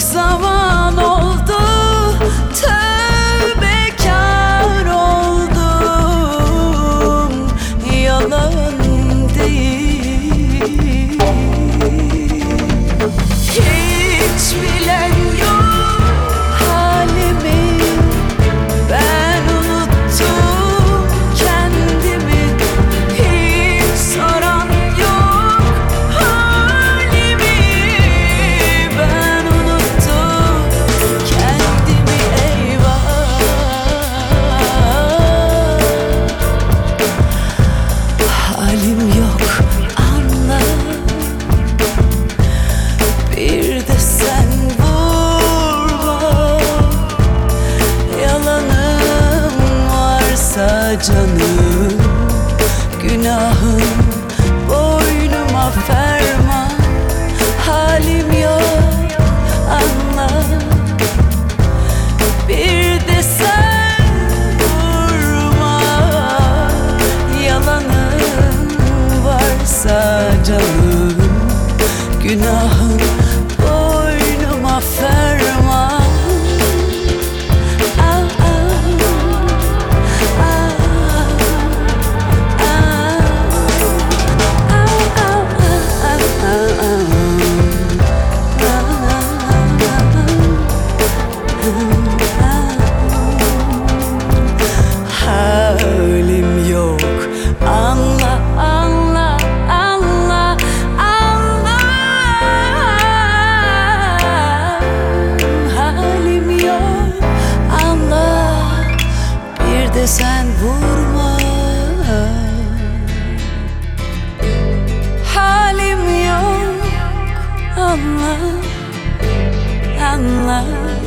Yoksa canım. Günahım boynuma ferman. Halim yok anla. Bir de sen vurma. Yalanın varsa canım. Günah desen vurma. Halim yok anla anla.